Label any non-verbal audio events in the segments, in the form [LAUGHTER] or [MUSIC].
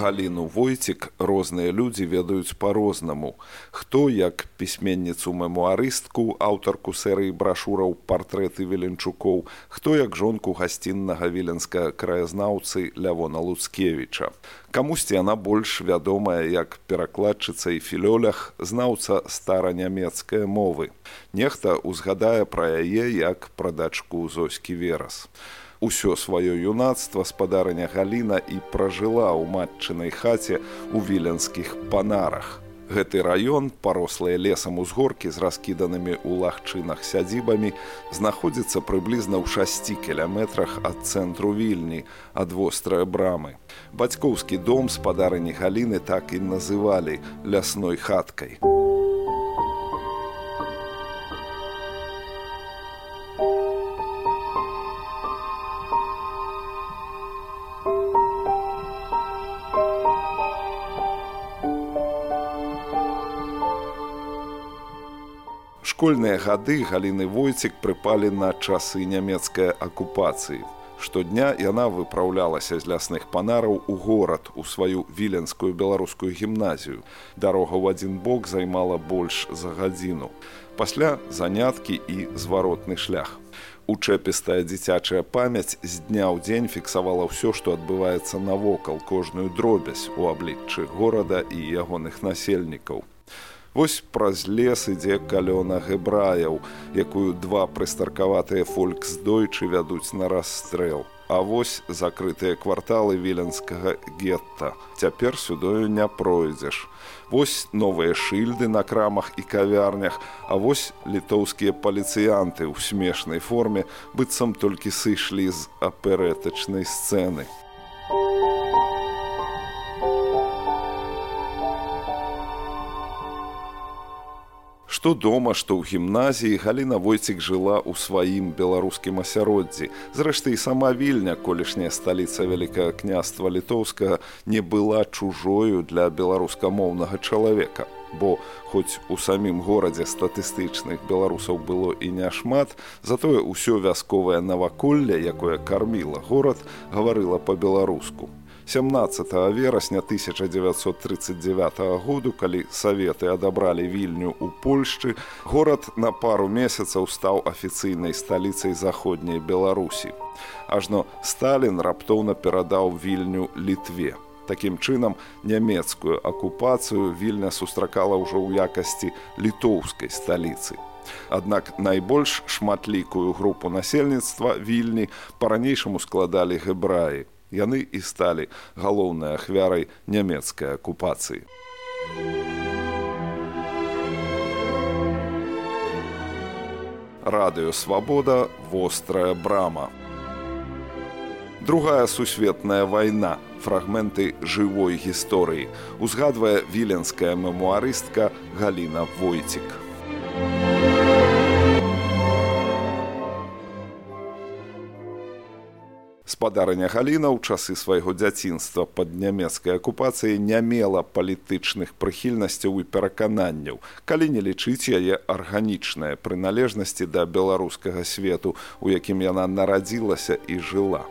галіну войцік розныя людзі ведаюць па-рознаму. Хто як пісьменніцу мемуарыстку аўтарку серыі брашураў партрэты веленчукоў хто як жонку гасціннага віленска краязнаўцы лявона луцкевіча. Камусьці яна больш вядомая як перакладчыца і філёлях знаўца старанямецкай мовы. Нехта ўзгадае пра яе як пра дачку зоскі верас Усё сваё юнацтва спадарыня Гліна і пражыла ў матчынай хаце ў віленскіх панарах. Гэты раён, парослыя лесам узгоркі з раскіданымі ў лагчынах сядзібамі, знаходзіцца прыблізна ў 6 кіляметрах ад цэнтру вільні, ад вострыя брамы. Бацькоўскі дом спадарыні Гліны так і называлі лясной хаткай. Школьныя гады галіны войцік прыпалі на часы нямецкай акупацыі. Штодня яна выпраўлялася з лясных панараў у горад у сваю віленскую беларускую гімназію. Дарога ў адзін бок займала больш за гадзіну. Пасля заняткі і зваротны шлях. Учэпістая дзіцячая памяць з дня ў дзень фіксавала ўсё, што адбываецца навокал кожную дробязь у абліччы горада і ягоных насельнікаў. Вось праз лес ідзе калёна гэбраяў, якую два прыстаркаватыя фольксдойчы вядуць на расстрэл. А вось закрытыя кварталы віленскага гетта. Цяпер сюдою не пройдзеш. Вось новыя шыльды на крамах і кавярнях, а вось літоўскія паліцыянты ў смешнай форме быццам толькі сышлі з аперэтачнай сцэны. Што дома што ў гімназіі галіна войцік жыла ў сваім беларускім асяроддзі зрэшты і сама вільня колішняя сталіца вялікага княства літоўскага не была чужою для беларускамоўнага чалавека. Бо хоць у самім горадзе статыстычных беларусаў было і няшмат затое ўсё вясковае наваколле якое карміла горад гаварыла па-беларуску 17 верасня 1939 году калі саветы адабралі вільню ў польшчы горад на пару месяцаў стаў афіцыйнай сталіцай заходняй беларусі. Ажно сталін раптоўна перадаў вільню літве. Такім чынам нямецкую акупацыю вільня сустракала ўжо ў якасці літоўскай сталіцы. Аднак найбольш шматлікую групу насельніцтва вільні па-ранейшаму складалі гэбраі яны і сталі галоўнай ахвярай нямецкай акупацыі. Радыё свабода вострая брама. Другая сусветная вайна, фрагменты жывой гісторыі, узгадвае віленская мемуарыстка Галіна Войцік. Гаспадарыня галіна ў часы свайго дзяцінства пад нямецкай акупацыяй не мела палітычных прыхільнасцяў і перакананняў калі не лічыць яе арганічныя прыналежнасці да беларускага свету у якім яна нарадзілася і жыла.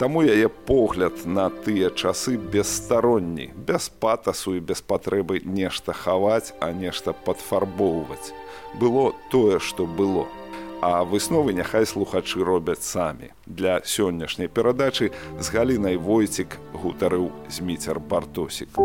Таму яе погляд на тыя часы бесстаронні без патасу і без патрэбы нешта хаваць а нешта падфарбоўваць. Было тое што было А высновы няхай слухачы робяць самі. Для сённяшняй перадачы з галінай войцік гутарыў зміцер бартосік.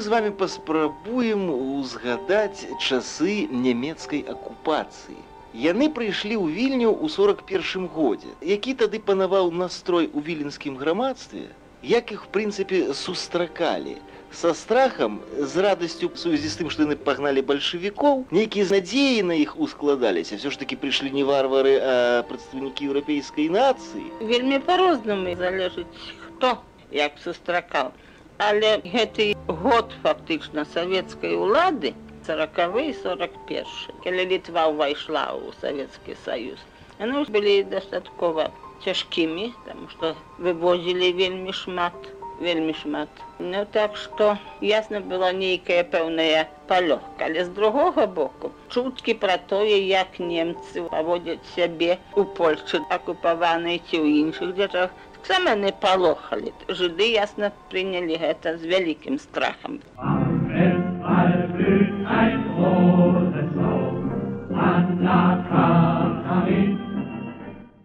З вами паспрабуем узгадаць часы нямецкай акупацыі. Яны прыйшлі ў вільню ў 41 годзе, які тады панаваў настрой у віленскім грамадстве, як іх в прынцыпе сустракалі. Са страхам, з радасцю сувязі з тым, што яны пагналі бальшавікоў, нейкія надзеі на іх ускладаліся. Все ж такі прыйшлі не варвары, а прадстаўнікі еўрапейскай нацыі. Вельмі па-рознаму залежыць, хто як сустракаў Але гэты год фактычна савецкай улады 40 і 41 калі літва ўвайшла ў савецкі саюз яны былі дастаткова цяжкімі там што вывозілі вельмі шмат вельмі шмат. Ну так што ясна была нейкая пэўная палёгка. Але з другога боку чуткі пра тое як немцы паводзяць сябе у польльшы акупаванай ці ў іншых дзяжах Саме не палохалі. Жыды ясна прынялі гэта з вялікім страхам.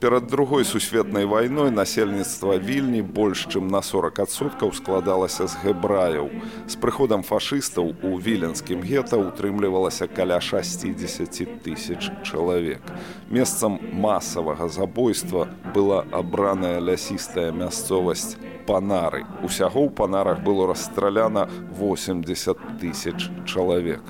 Перад другой сусветнай вайной насельніцтва вільні больш чым на 40соткаў складалася з гэбраяў. З прыходам фашыстаў у віленскім гета утрымлівалася каля 60 тысяч чалавек. Месцам масавага забойства была абраная лясістая мясцовасць панары. Усяго ў панарах было расстраляна 80 тысяч чалавек.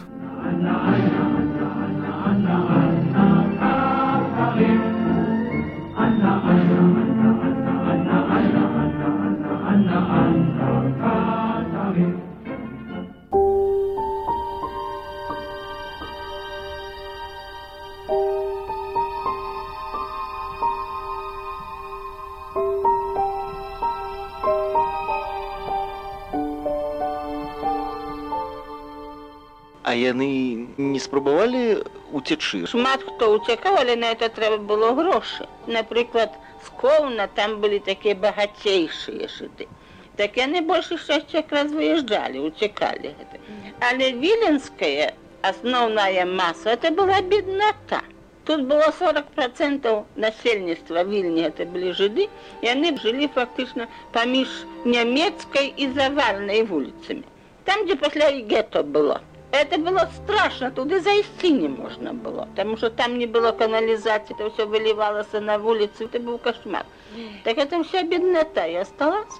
А яны не спрабавалі уцячы. Шмат хто уцякаў, але на это трэба было грошы. Напрыклад, з коўна там былі такія багацейшыя шыты. Так яны больш шчасць якраз выязджалі, уцякалі гэта. Але віленская асноўная маса это была бедната. Тут было 40 процентаў насельніцтва вільні это былі жыды, яны жылі фактычна паміж нямецкай і завальнай вуліцамі. Там, дзе пасля і гетто было. Это было страшно, туда зайти не можно было, потому что там не было канализации, это все выливалось на улицу, это был кошмар. Так это вся беднота и осталась.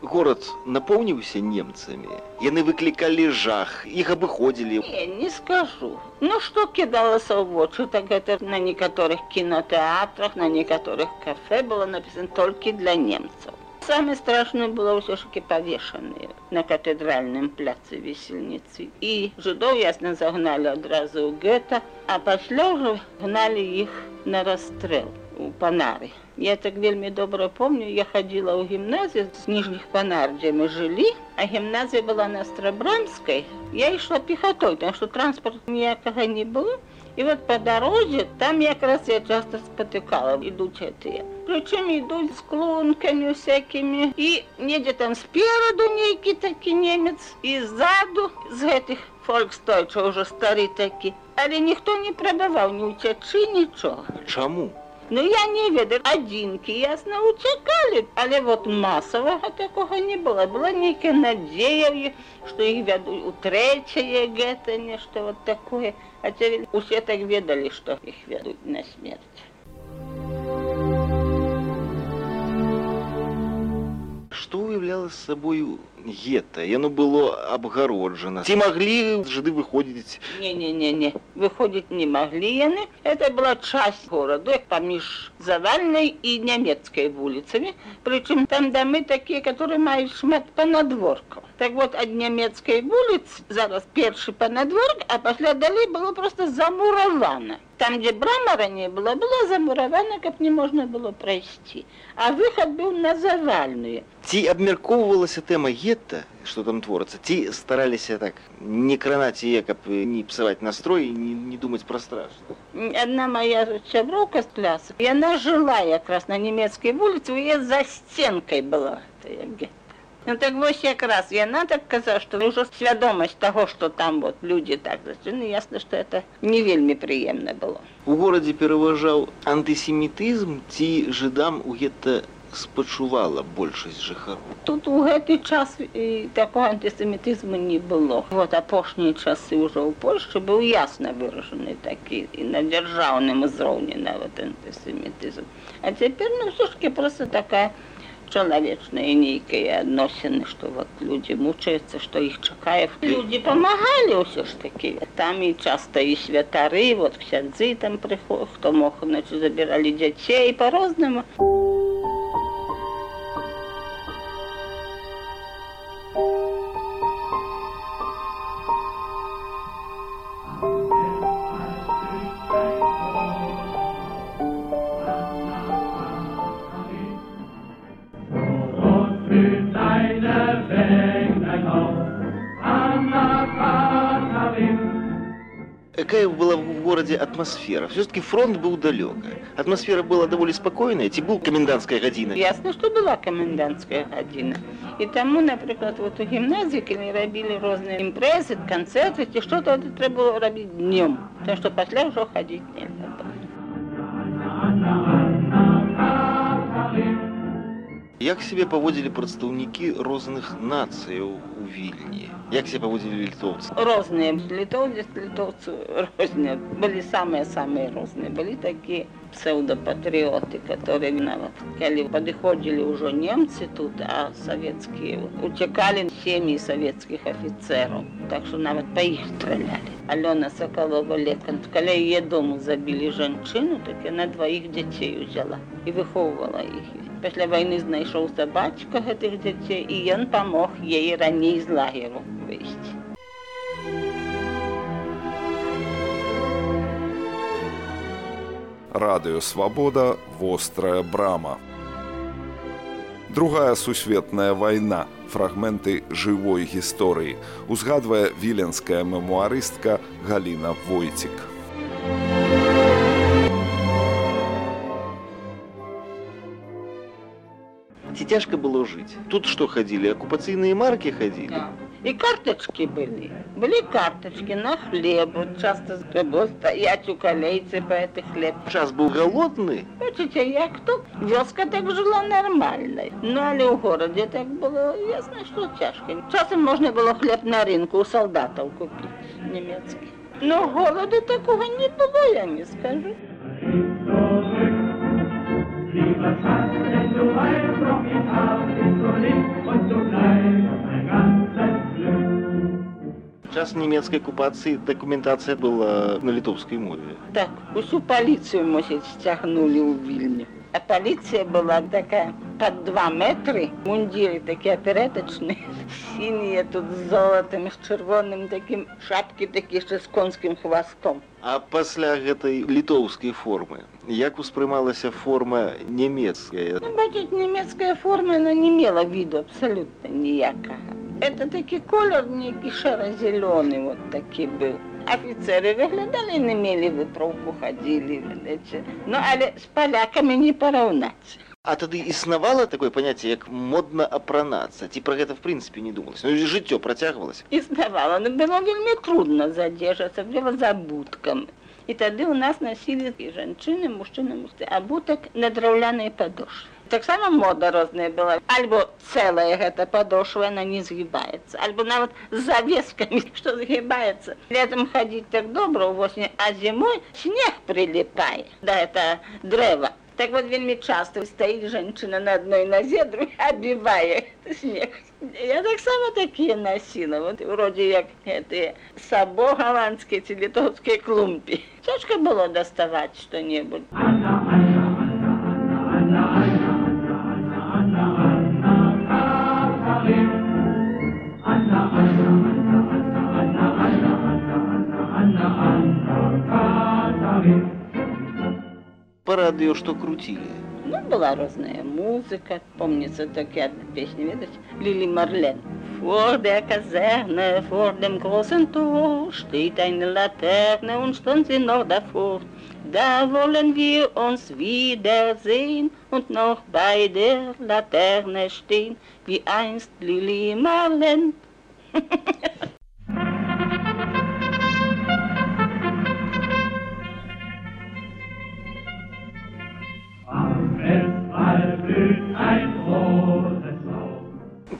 Город наполнился немцами. Яны выкликали жах, их обыходили. Не, не скажу. Ну что кидалось в очи, так это на некоторых кинотеатрах, на некоторых кафе было написано только для немцев. Самое страшное было все таки повешенные на катедральном пляце весельницы. И жидов ясно загнали одразу в гетто, а после уже гнали их на расстрел у Панары. Я так вельми добро помню, я ходила у гимназию с Нижних Панар, где мы жили, а гимназия была на Страбрамской. Я шла пехотой, потому что транспорта никакого не было. І от по дорозі там якраз я часто спотыкала, ідуть гэтыя. Прычым ідуць з клункамі всякімі і недзе там спераду нейкі такі немец і ззаду з гэтых фолькстойча ўжо стары такі. Але ніхто не прадаваў ні ўцячы нічога. Чаму? Ну я не ведаю, адзінкі ясна уцякалі, але вот масавага такога не было. Была нейкая надзея, што іх вядуць у трэцяе гэта нешта вот такое. Хаця усе так ведалі, што іх вядуць на смерць. Што уяўляла з сабою гета яно было абгароджана ці маглі жыды выходзіць не не не не выходзіць не маглі яны это была часть гораду паміж завальнай і нямецкай вуліцамі прычым там дамы такія которые маюць шмат панадворкаў так вот ад нямецкай вуліц зараз першы панадворк а пасля далей было просто замуравана там дзе брама раней была была замуравана каб не можна было прайсці а выхад быў на завальную. Ці абмяркоўвалася тэма гетта что там творыцца ці стараліся так не кранаць яе каб не псаваць настрой не, не думаць пра страшна одна моя сяброўка з кляса яна жыла якраз на нямецкай вуліцы яе за сценкай была Ну, так вось якраз яна так каза што ўжо свядомасць таго што там вот людзі так зачыны ясна што это не вельмі прыемна было. У горадзе пераважаў антысемітызм ці жыдам у гетта спачувала большасць жыхару. Тут у гэты час і такого антысемітызму не было. Вот апошнія часы ўжо ў Польшчы быў ясна выражаны такі і на дзяржаўным узроўні нават антысемітызм. А цяпер ну ўсё-кі просто такая чалавечная нейкая адносіны, што вот людзі мучаюцца, што іх чакае. Людзі памагалі ўсё ж такі. Там і часта і святары, вот ксядзы там прыход, хто мог значит, забіралі дзяцей па-рознаму. атмосфера. Все-таки фронт был далек. Атмосфера была довольно спокойная, ці был камендантская гадзіна. Ясна, што была камендантская гадзіна. І таму, напрыклад, вот у гімназіі, калі рабілі розныя імпрэзы, канцэрты, ці што тады трэба было рабіць днём, Таму што пасля ўжо хадзіць нельга. Як сябе паводзілі прадстаўнікі розных нацыяў у вільні? Як себе паводзілі літоўцы розныя літоўцы літоўцы розныя былі самыя самыя розныя былі такія псеўдапатрыоты которые нават калі падыходзілі ўжо немцы тут а савецкія уцякалі сем'і савецкіх афіцэраў так что нават па іх стралялі Алёна соколова лекант каля яе дому забілі жанчыну так яна дваіх дзяцей узяла і выхоўвала іх Після війни знайшовся батько гэтых дзяцей і ён памог ей раней з лагеру выйсці. Радыё Свабода вострая брама. Другая сусветная вайна фрагменты жывой гісторыі узгадвае віленская мемуарыстка Галіна Войцік. Цяжка было жыць. Тут што хадзілі, акупацыйныя маркі хадзілі. И карточки были. Были карточки на хлеб. Вот часто было стоять у колейцы по этой хлеб. Час быў галодны. Бачите, як тут вёска так жила нормально. Ну, але у городе так было ясно, что тяжко. Часом можно было хлеб на рынку у солдатов купить немецкий. Но голода такого не было, я не скажу. Lieber час немецкой оккупации документация была на литовской мове. Так, усю полицию, может, стягнули у Вильни. А полиция была такая па два метри, мундири такі опереточні, [LAUGHS] сінія тут з золатам, з чырвоным такім шапкі такі яшчэ з конскім хвастом. А пасля гэтай літоўскай формы як успрымалася форма нямецкая ну, бачыць нямецкая форма она не мела віду абсалютна ніякага это такі колер нейкі шара-зялёны вот такі быў афіцеры выглядалі не мелі выпраўку хадзілі ведаеце ну але з палякамі не параўнаць А тады існавала такое паняцце як модна апранацца ці пра гэта в прынцыпе не думалось ну, жыццё працягвалася існавала но было вельмі трудно задзеж асабліва забуткам і тады ў нас насілі і жанчыны мужчыны мусты абутак на драўляныя падошвы таксама мода розная была. Альбо цэлая гэта падошва она не згибаецца альбо нават з завескамі што [LAUGHS] згибаецца летом хадзіць так добра ўвосень а зімой снег приліпае да это дрэва Так вот вельмі часта стаіць жанчына на адной назе, другая [LAUGHS] абівае снег. Я таксама такія насіла, вот, вроде як гэтыя сабо галандскія ці літоўскія клумпі. Цяжка было даставаць што-небудзь. Па радыё што круцілі Ну, была разная музыка. Помнится такая одна песня, видите? Лили Марлен. Vor der Kaserne, vor dem großen Tor, steht eine Laterne und stand sie noch davor. Da wollen wir uns wiedersehen und noch bei der Laterne stehen, wie einst Lili Marlen.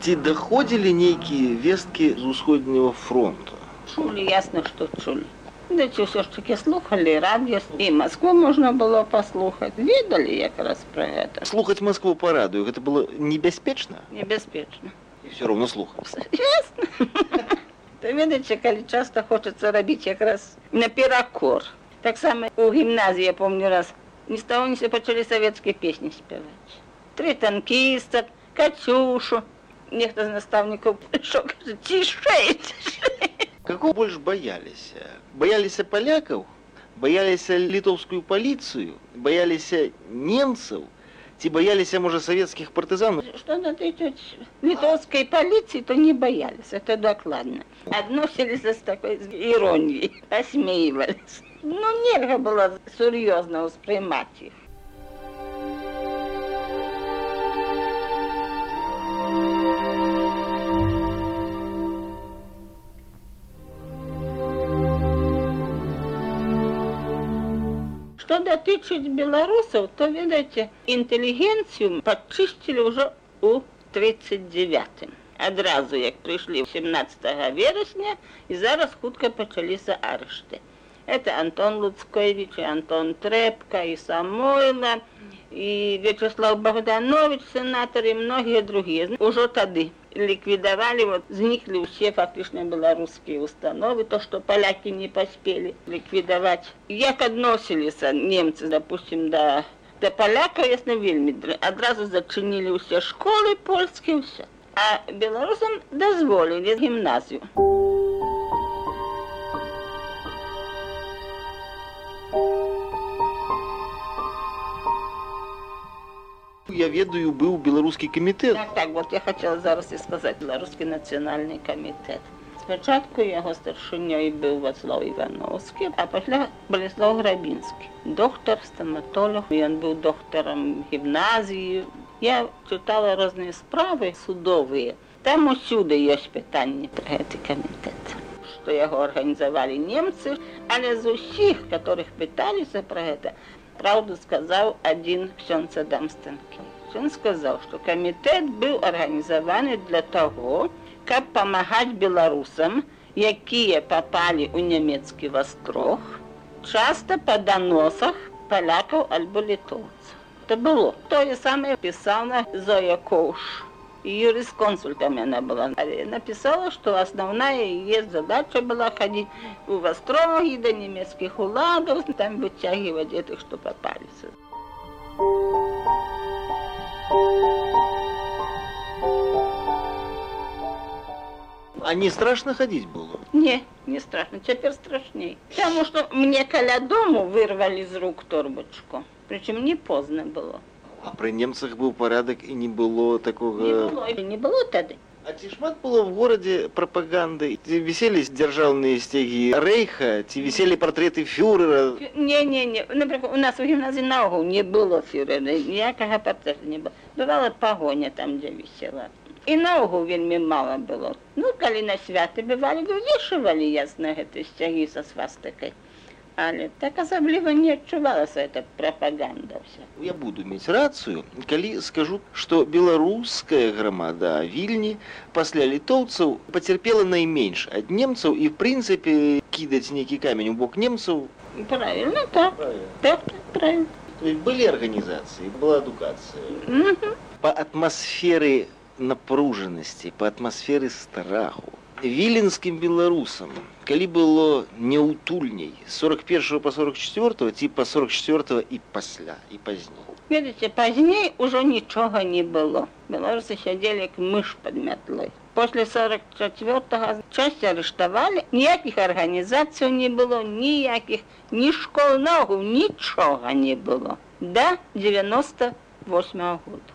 ці даходзілі нейкія весткі з усходняга фронта. Чулі ясна што чулі дык ўсё ж таки слухали радио і москву можна было паслухаць ведалі якраз про гэта слухаць москву по радыю гэта было небяспечна небяспечна і все роўно слухаць [LAUGHS] ведаеце калі часта хочацца рабіць якраз наперакор таксама у гімназіі я помню раз не стаўніся пачалі савецкія песні спяваць тры танкіста кацюшу нехта з настаўнікаў прыйшоў кажа цішэй каго больш баяліся? Баяліся палякаў? Баяліся літоўскую паліцыю? Баяліся немцаў? Ці баяліся можа савецкіх партызан? Што натычыць літоўскай паліцыі то не баяліся это дакладна. Адносіліся з такой іроніяй асмейваліся ну нельга было сур'ёзна ўспрымаць іх. Что дотычить белорусов, то, видите, интеллигенцию подчистили уже у 39-м. Одразу, як прийшли 17 вересня, і зараз хутка почалися арешти. Это Антон Луцкевич, Антон Трепка, и Самойла, и Вячеслав Богданович, сенатор, и многие другие. Уже тады ликвидовали, вот, зникли все фактично белорусские установы, то, что поляки не поспели ликвидовать. Як относились немцы, допустим, до, до поляков, ясно, вельми, одразу зачинили все школы польские, все. А белорусам дозволили гимназию. Я ведаю, быў беларускі камітэт. Так, так, вот я хотела зараз і сказаць беларускі нацыянальны камітэт. Спачатку яго старшынёй быў Вацлаў Івановскі, а пасля Балеслаў Грабінскі. Доктар, стаматолог, ён быў доктарам гімназіі. Я чытала розныя справы судовыя. Там усюды ёсць пытанні пра гэты камітэт што яго арганізавалі немцы, але з усіх, которых пыталіся пра гэта, правду сказаў адзін ксёнц Адам Станкевич. Ён сказаў, што камітэт быў арганізаваны для таго, каб памагаць беларусам, якія папалі ў нямецкі вастрог, часта па даносах палякаў альбо літоўцаў. Это было. Тое самае пісала Зоя Коуш. Юрисконсультом она была. Написала, что основная ее задача была ходить в Востроги до немецких уладов, там вытягивать этих, что попались. А не страшно ходить было? Не, не страшно, теперь страшней. Потому что мне коля дому вырвали из рук торбочку. Причем не поздно было. А пры немцах быў парадак і не было такога... Не было, не было тады. А ці шмат было в горадзе прапаганды? Ці віселі дзяржаўныя сцягі рэйха, ці віселі партрэты фюрера? Не-не-не, например, у нас у гімназіі наогул не было фюрера, ніякага партрэта не было. Бывала пагоня там, дзе вісела. І наогул вельмі мала было. Ну, калі на святы бывалі, вывешивалі ясна гэты сцягі са свастыкай. Але так асабліва не адчувалася эта прапаганда вся. Я буду мець рацыю, калі скажу, што беларуская грамада вільні пасля літоўцаў пацярпела найменш ад немцаў і в прынцыпе кідаць нейкі камень у бок немцаў Правильно, так. Так, так, правильно. Есть былі арганізацыі, была адукацыя. Мгм. Па атмасферы напружанасці, па атмасферы страху. Віленскім беларусам, калі было няўтульней з 41 па 44 ці па 44 і пасля і пазней. Ведаце, пазней ужо нічога не было. Беларусы сядзелі як мыш пад мятлой. После 44-го часть арыштавалі, ніякіх арганізацыяў не было, ніякіх, ні школ ногу, нічога не было. Да 98 -го года.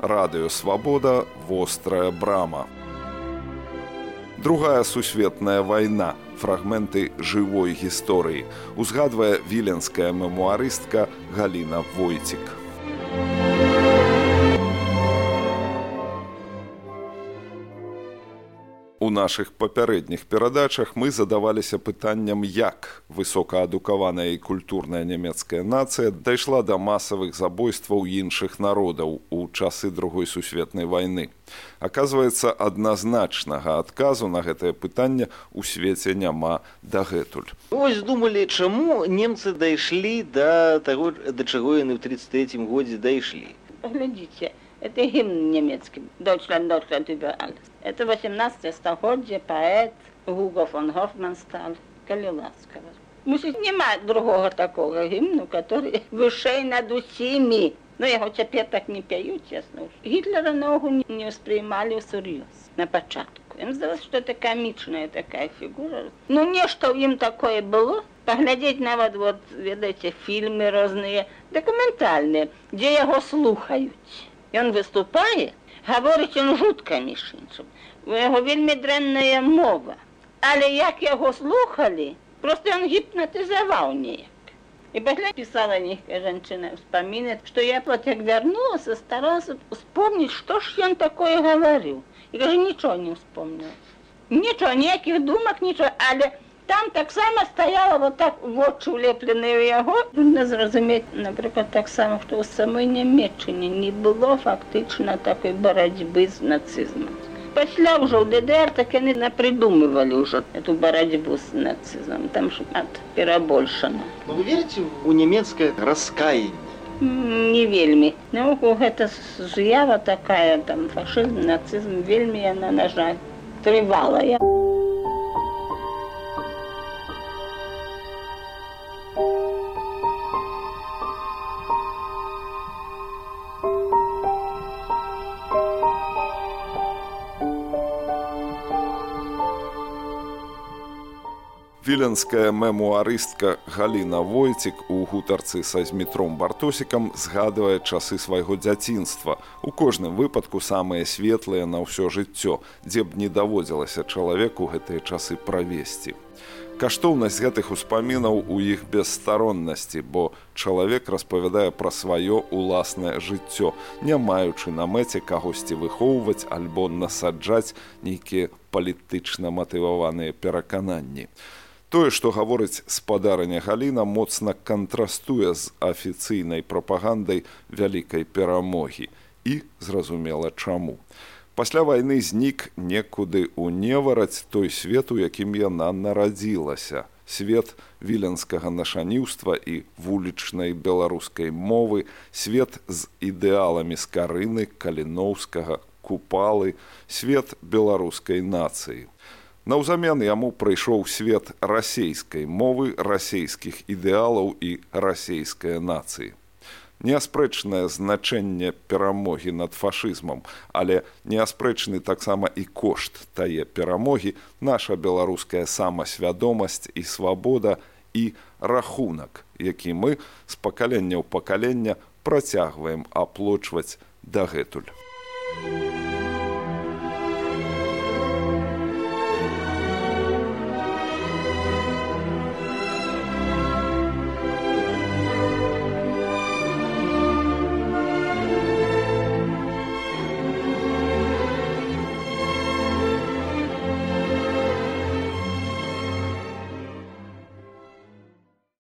Радыё Свабода вострая брама. Другая сусветная вайна фрагменты жывой гісторыі узгадвае віленская мемуарыстка Галіна Войцік. У нашых папярэдніх перадачах мы задаваліся пытанням, як высокаадукаваная і культурная нямецкая нацыя дайшла да масавых забойстваў іншых народаў у часы другой сусветнай вайны. Аказваецца, адназначнага адказу на гэтае пытанне ў свеце няма дагэтуль. Вось думалі, чаму немцы дайшлі да таго, да чаго яны ў 33 годзе дайшлі. Глядите, это гимн немецкий. Deutschland, Deutschland über alles. Это 18 стагоддзя паэт Гуго фон Гофмансталь, калі ласкава. Мусіць, няма другого такого гімну, который вышэй над усімі. Ну, яго цяпер так не пяюць, ясна. ўж. Гітлера ногу не, ўспрымалі ўсур'ёз на пачатку. Ім здалося, што это камічная такая фігура. Ну, нешта ў ім такое было, паглядзець нават вот ведаеце фільмы розныя дакументальныя дзе яго слухаюць ён выступае гаворыць ён жутка між іншым у яго вельмі дрэнная мова. Але як яго слухали просто ён гіпнатызаваў неяк. І пасля пісала нейкая жанчына успаміны што я вот як вярнулася старалася успомніць што ж ён такое гаварыў. І кажа нічого не успомніў нічого ніякіх думак нічого але там таксама стаяла вот так вочы улепленыя ў яго. Трудно зразумець напрыклад таксама што ў самой нямметчыне не было фактычна такой барацьбы з нацызмам пасля ўжо ў ДДР так яны напрыдумывалі ўжо эту барацьбу з нацызмам там шмат перабольшана Но вы верите у нямецкае раскаянне не вельмі наогул гэта з'ява такая там фашызм нацызм вельмі яна на жаль трывалая Віленская мемуарыстка Галіна Войцік у гутарцы са змітром бартосікам згадвае часы свайго дзяцінства. У кожным выпадку самыя светлыя на ўсё жыццё, дзе б не даводзілася чалавеку гэтыя часы правесці. Каштоўнасць гэтых успамінаў у іх бесстароннасці, бо чалавек распавядае пра сваё уласнае жыццё, не маючы на мэце кагосьці выхоўваць альбо насаджаць нейкія палітычна матываваныя перакананні. Тое, што гаворыць спадарыня Галіна моцна кантрастуе з афіцыйнай прапагандай вялікай перамогі і зразумела чаму. Пасля вайны знік некуды ў невараць той свет, у якім яна нарадзілася. Свет віленскага нашаніўства і вулічнай беларускай мовы, свет з ідэаламі скарыны, каліноўскага, купалы, свет беларускай нацыі. Наўзамен яму прыйшоў свет расейскай мовы расійскіх ідэалаў і расійская нацыі. Неаспрэчнае значэнне перамогі над фашызмам, але неаспрэчны таксама і кошт тае перамогі, наша беларуская самасвядомасць і свабода і рахунак, які мы з пакалення ў пакалення працягваем аплочваць дагэтуль.